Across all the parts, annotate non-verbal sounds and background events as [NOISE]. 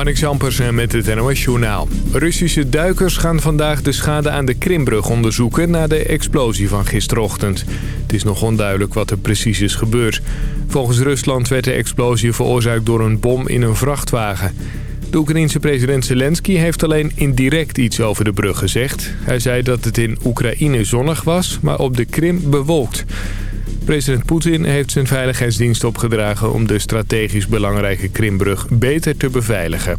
Marnik Zampersen met het NOS Journaal. Russische duikers gaan vandaag de schade aan de Krimbrug onderzoeken... na de explosie van gisterochtend. Het is nog onduidelijk wat er precies is gebeurd. Volgens Rusland werd de explosie veroorzaakt door een bom in een vrachtwagen. De Oekraïense president Zelensky heeft alleen indirect iets over de brug gezegd. Hij zei dat het in Oekraïne zonnig was, maar op de Krim bewolkt. President Poetin heeft zijn veiligheidsdienst opgedragen om de strategisch belangrijke Krimbrug beter te beveiligen.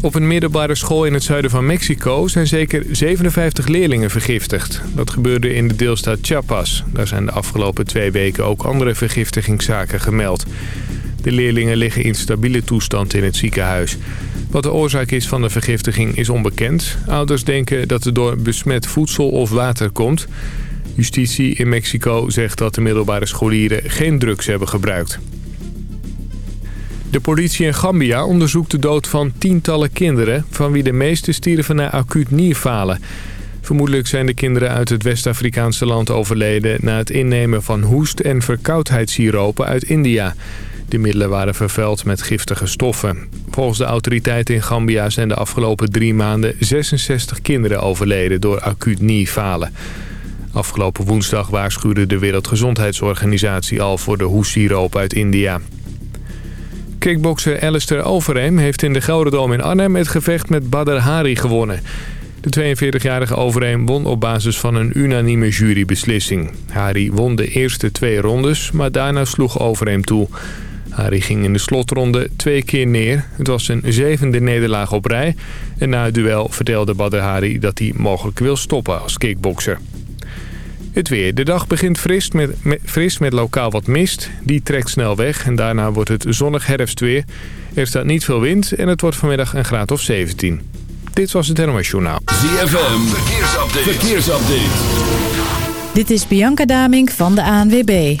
Op een middelbare school in het zuiden van Mexico zijn zeker 57 leerlingen vergiftigd. Dat gebeurde in de deelstaat Chiapas. Daar zijn de afgelopen twee weken ook andere vergiftigingszaken gemeld. De leerlingen liggen in stabiele toestand in het ziekenhuis. Wat de oorzaak is van de vergiftiging is onbekend. Ouders denken dat het door besmet voedsel of water komt. Justitie in Mexico zegt dat de middelbare scholieren geen drugs hebben gebruikt. De politie in Gambia onderzoekt de dood van tientallen kinderen... van wie de meeste stierven na acuut nierfalen. Vermoedelijk zijn de kinderen uit het West-Afrikaanse land overleden... na het innemen van hoest- en verkoudheidssiropen uit India. De middelen waren vervuild met giftige stoffen. Volgens de autoriteiten in Gambia zijn de afgelopen drie maanden... 66 kinderen overleden door acuut nierfalen. Afgelopen woensdag waarschuwde de Wereldgezondheidsorganisatie al voor de hoessiroop uit India. Kickbokser Alistair Overeem heeft in de Gelderdoom in Arnhem het gevecht met Badr Hari gewonnen. De 42-jarige Overeem won op basis van een unanieme jurybeslissing. Hari won de eerste twee rondes, maar daarna sloeg Overeem toe. Hari ging in de slotronde twee keer neer. Het was zijn zevende nederlaag op rij. En na het duel vertelde Badr Hari dat hij mogelijk wil stoppen als kickbokser. Het weer. De dag begint fris met, fris met lokaal wat mist. Die trekt snel weg en daarna wordt het zonnig herfstweer. Er staat niet veel wind en het wordt vanmiddag een graad of 17. Dit was het NOS Journaal. ZFM. Verkeersupdate. Verkeersupdate. Dit is Bianca Damink van de ANWB.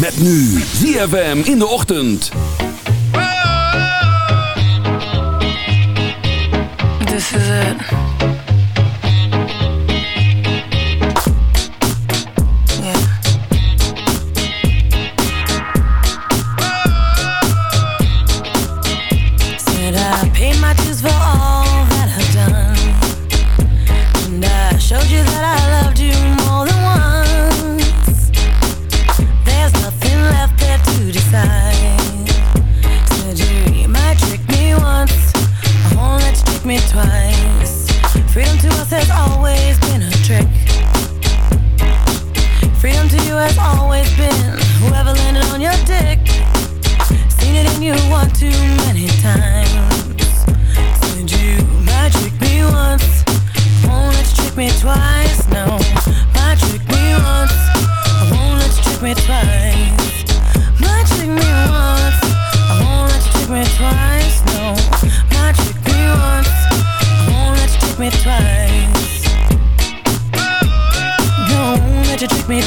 Met nu ZFM in de ochtend. This is it.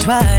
Showed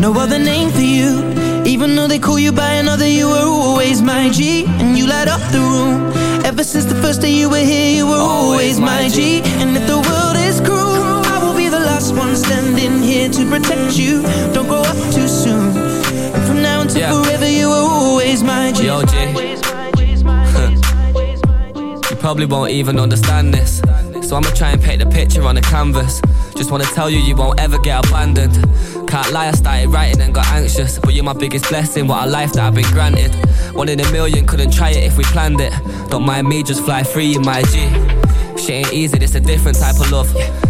No other name for you. Even though they call you by another You were always my G. And you light up the room. Ever since the first day you were here You were always my G. And if the world is cruel I will be the last one standing here To protect you. Don't grow up too soon. And from now until yeah. forever You were always my G. Yo, G. [LAUGHS] You probably won't even understand this. So I'ma try and paint the picture on the canvas. Just wanna tell you you won't ever get abandoned can't lie, I started writing and got anxious. But you're my biggest blessing, what a life that I've been granted. One in a million, couldn't try it if we planned it. Don't mind me, just fly free in my G. Shit ain't easy, this a different type of love.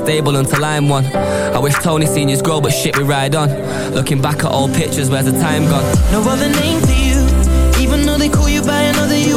stable until I'm one. I wish Tony seniors grow, but shit, we ride on. Looking back at old pictures, where's the time gone? No other name for you even though they call you by another, you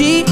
always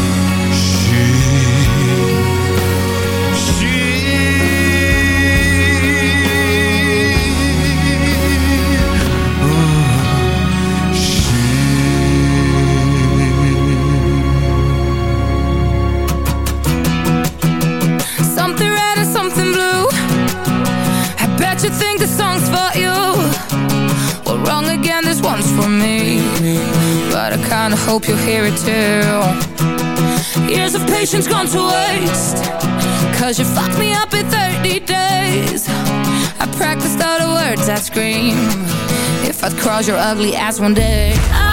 think the song's for you. Well, wrong again, this one's for me. But I kinda hope you'll hear it too. Years of patience gone to waste. Cause you fucked me up in 30 days. I practiced all the words I'd scream. If I'd cross your ugly ass one day. I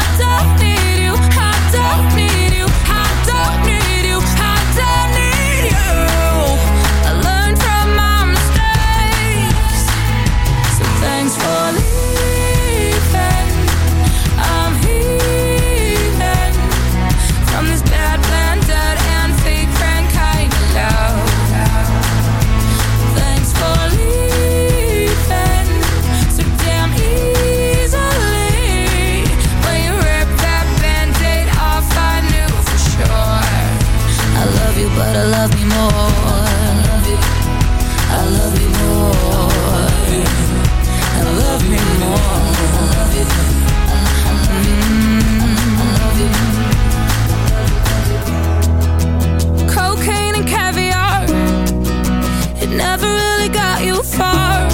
you, but I love me more. I love you more. I love me more. Cocaine and caviar, it never really got you far.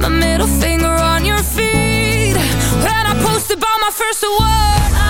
My middle finger on your feet when I posted about my first award.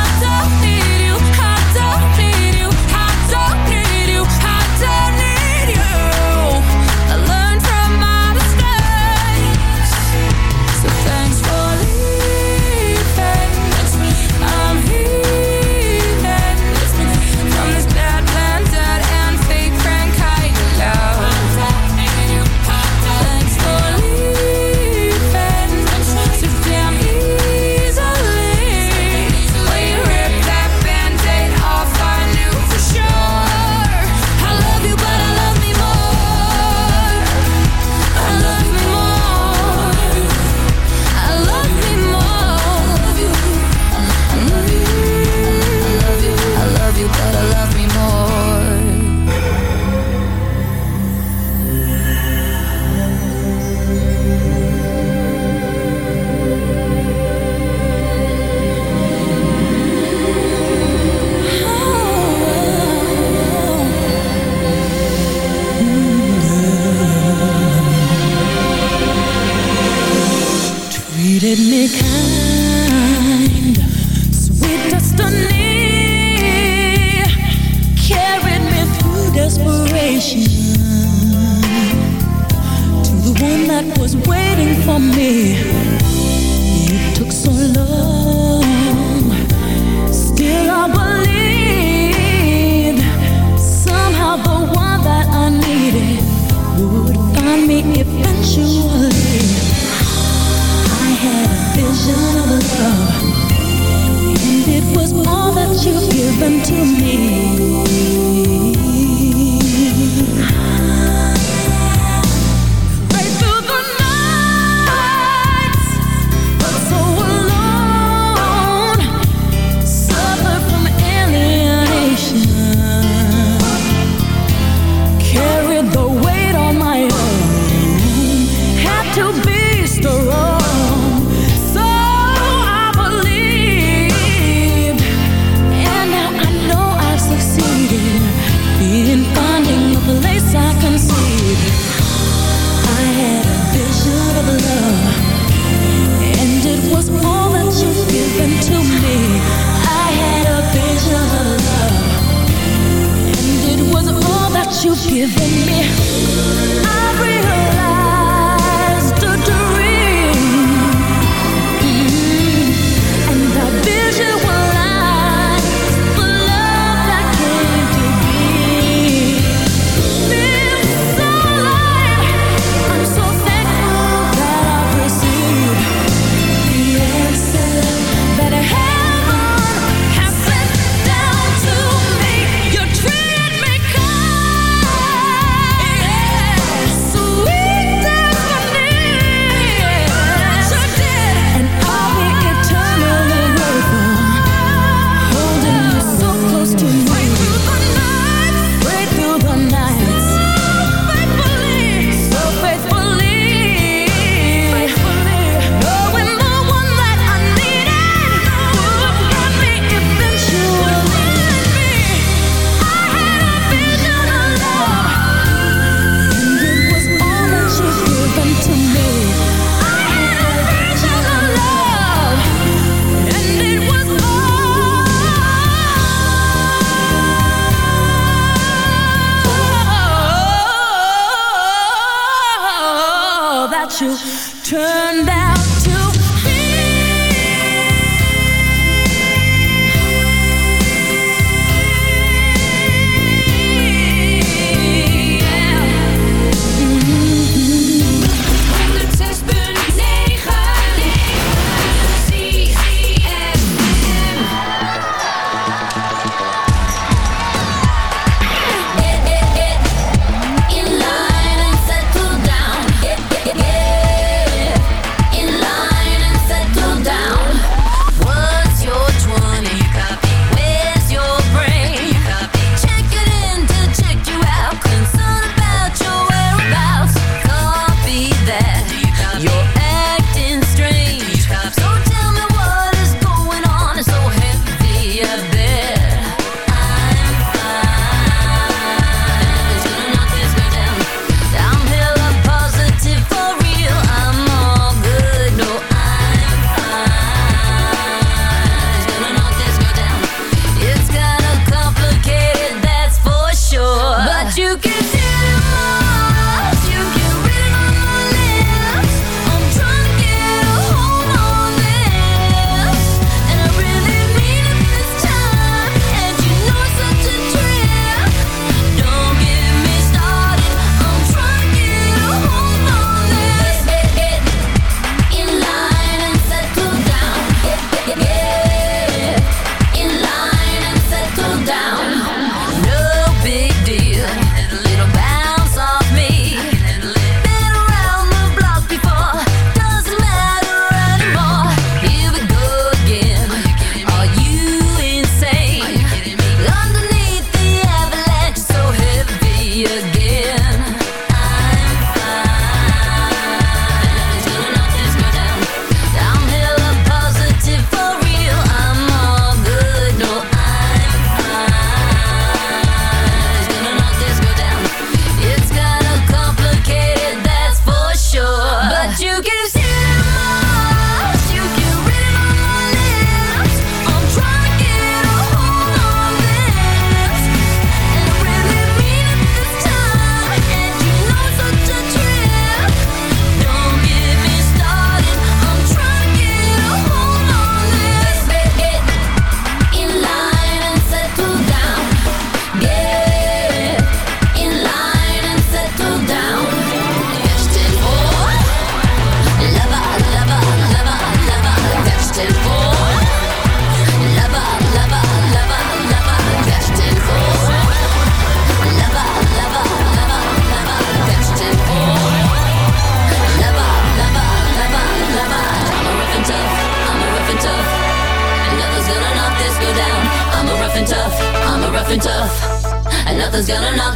me kind. Sweet destiny Carried me through desperation. To the one that was waiting for me.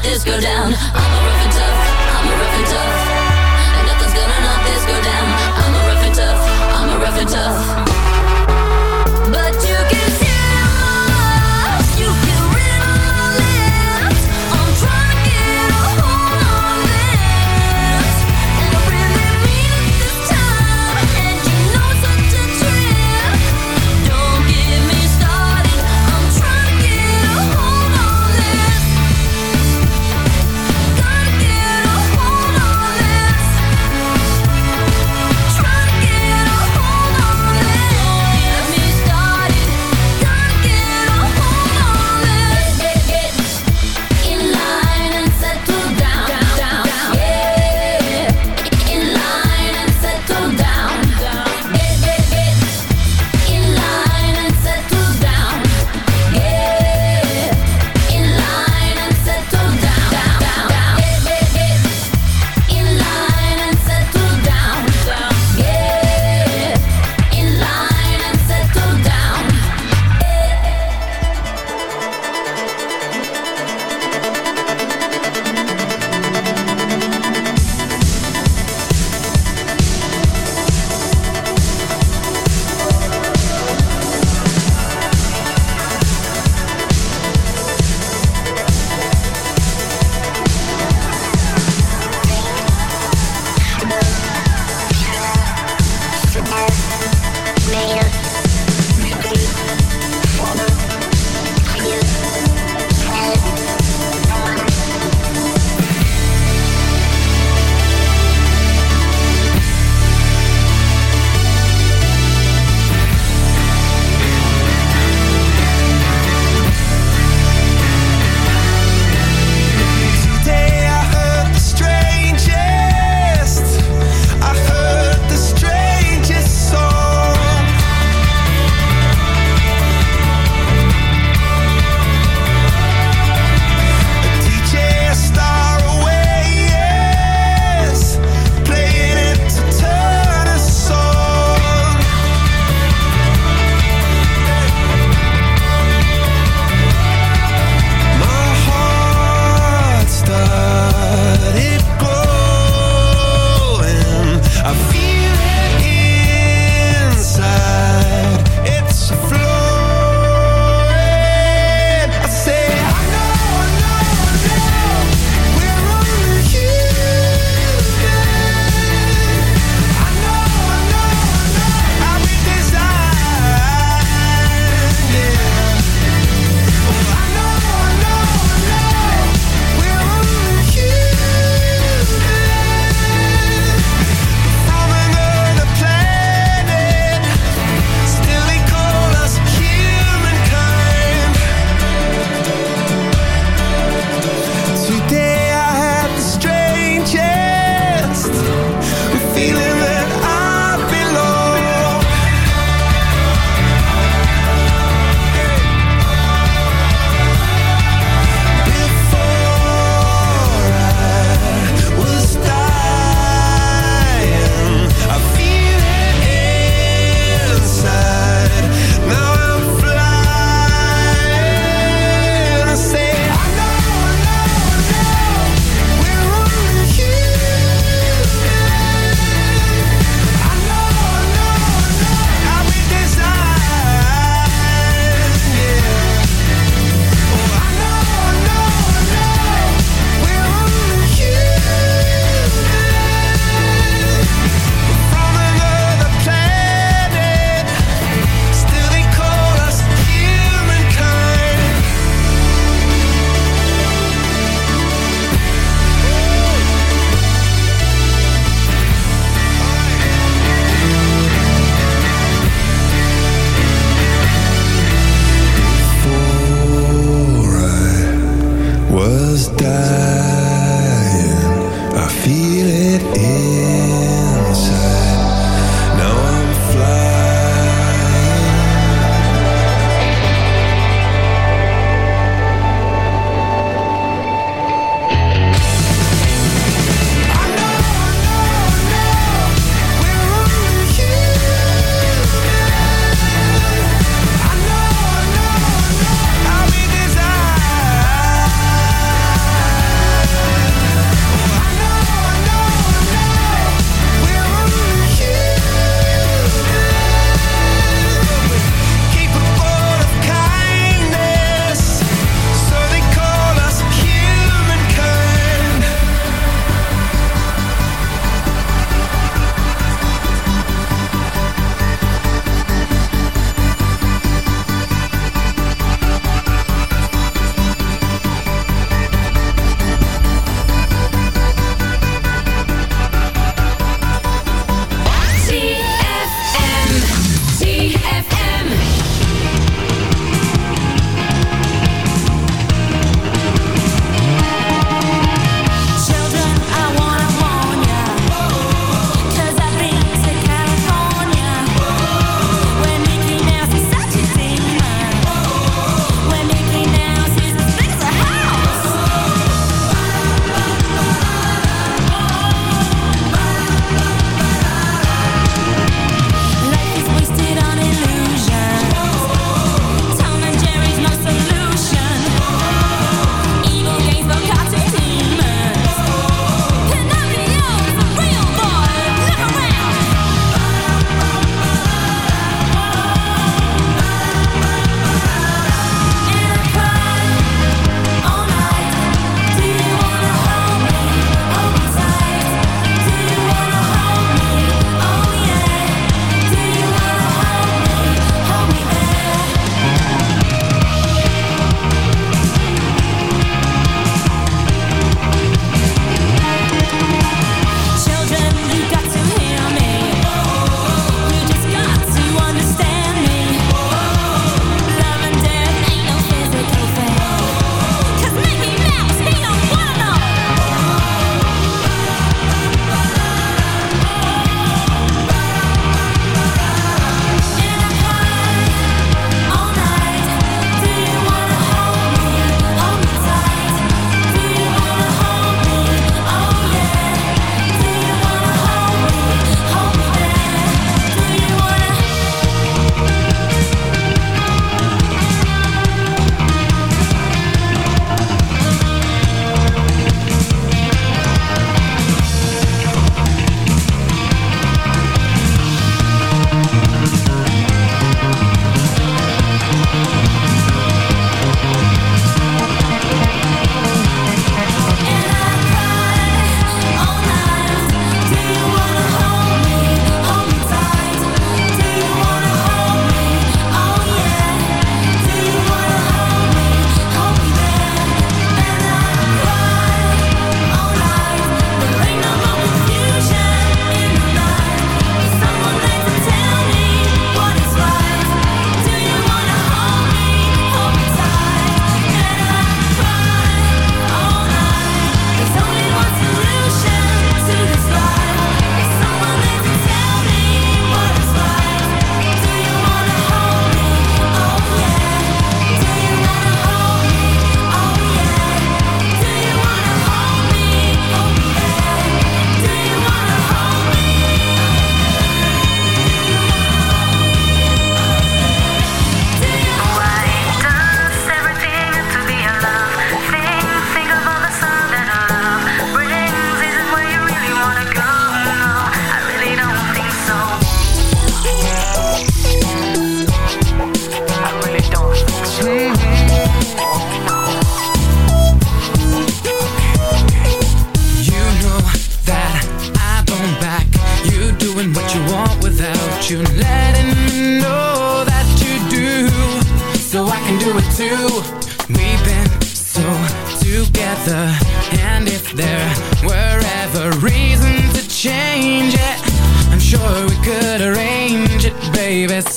this go down. I'm a rough and tough, I'm a rough and tough. And nothing's gonna knock this go down. I'm a rough and tough, I'm a rough and tough.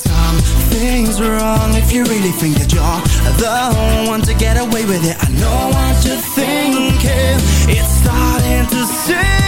Something's wrong. If you really think that you're the one to get away with it I know what you're thinking. It's starting to sink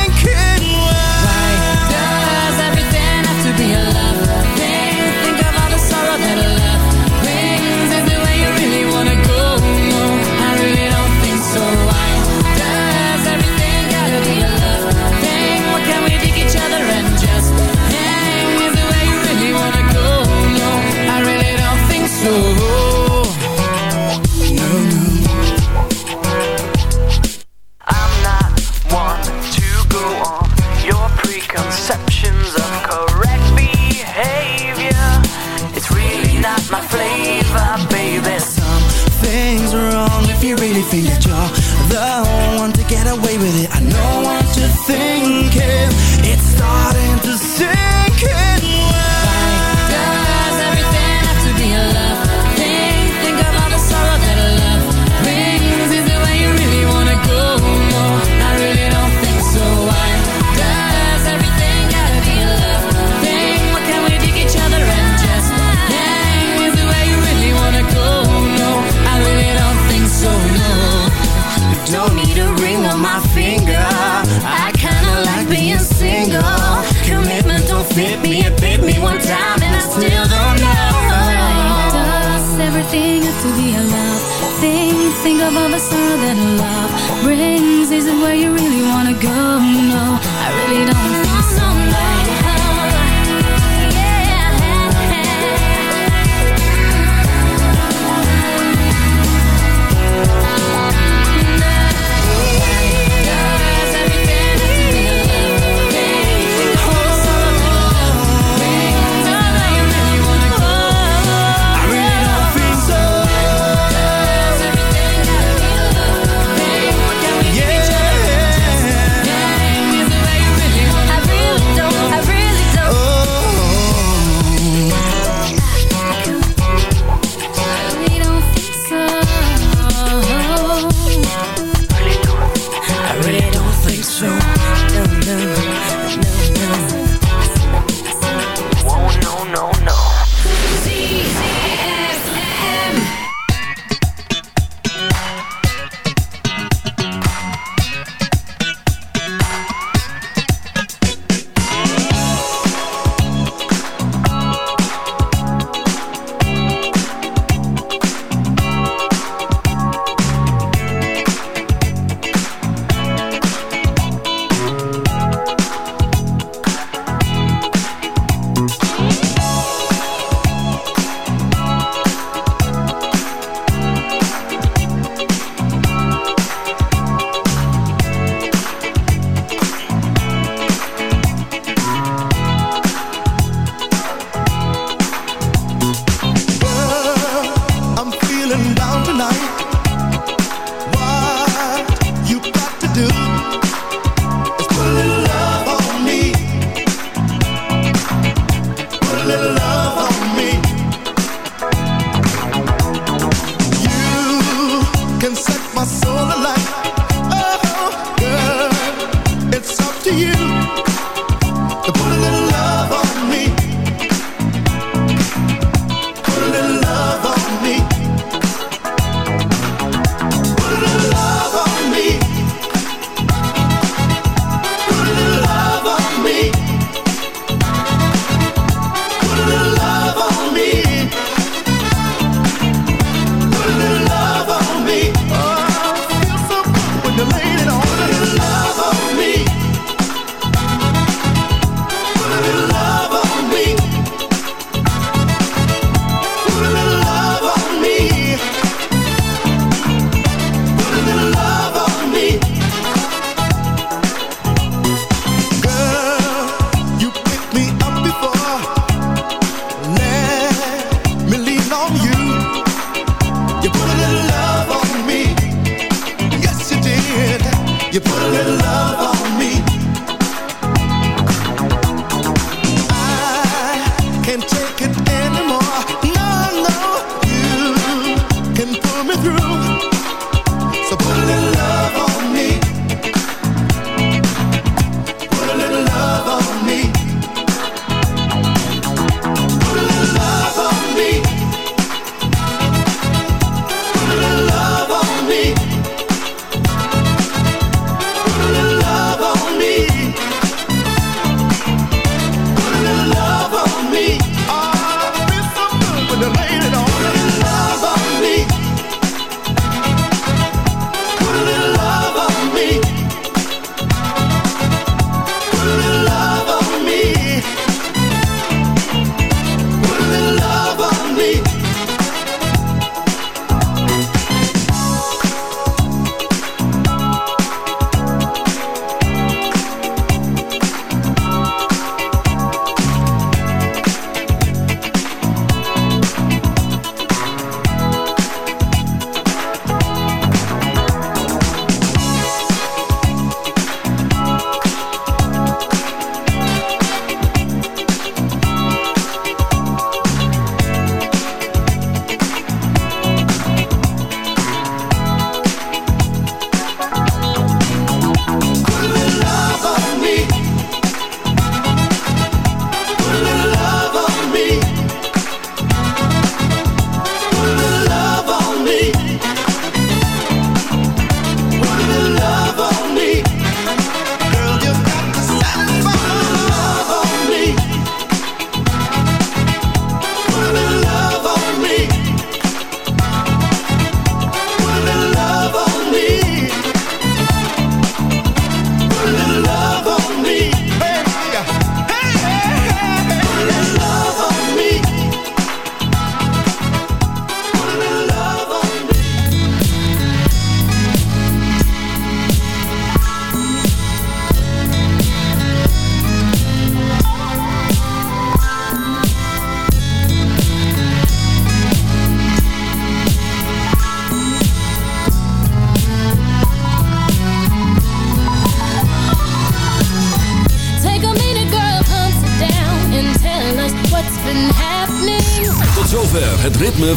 to be alive Think, think of all the sorrow that love brings Is it where you really wanna go? No, I really don't